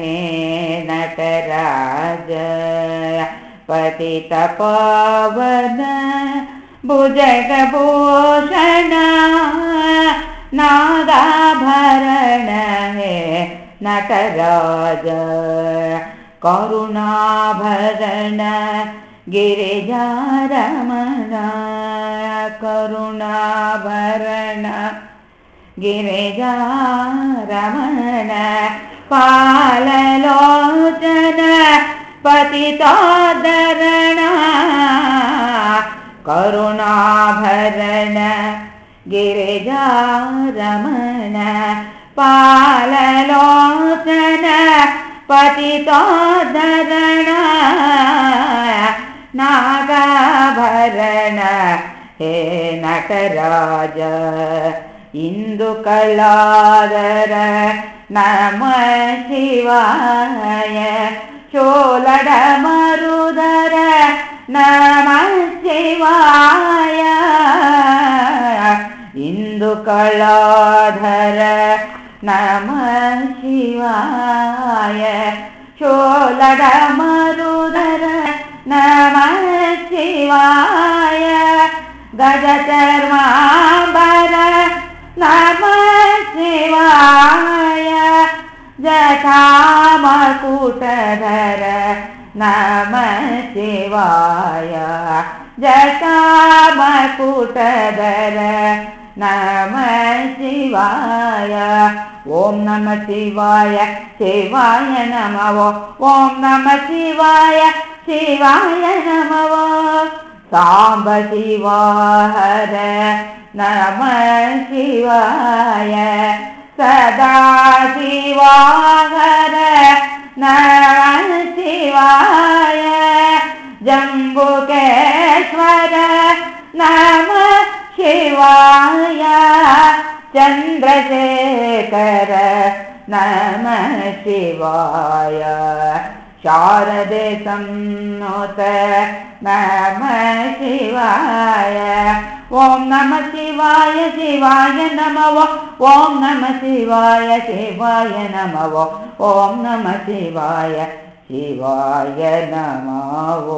हे नटराज पतितपावन भुजगभूषण हे नटराज करुणाभरण गिरिजारमण करुणाभरण गिरिजारमण पाललोचन पतितादरण करुणाभरण गिरिजारमण पाललोचन पतितादरण नागाभरण हे नटराज इन्दुकलादर नम शिवाय चोलडमरुदर नम शिवाय इन्दुकलाधर नम शिवाय चोलडमरुदर नम शिवाय गजचर्माम्बर जटामकुटधर नम शिवाय। जटामकुटधर नम शिवाय। ॐ नमः शिवाय शिवाय नमः। ॐ नमः शिवाय शिवाय नमः। साम्ब शिवाहर नमः शिवाय सदा शिवाहर नमः शिवाय। जम्बुकेश्वर नमः शिवाय। चन्द्रशेखर नमः शिवाय। शारदे संनुत नमः शिवाय ॐ नमः शिवाय शिवाय नमः ॐ नमः शिवाय शिवाय नमः ॐ नमः शिवाय शिवाय नमः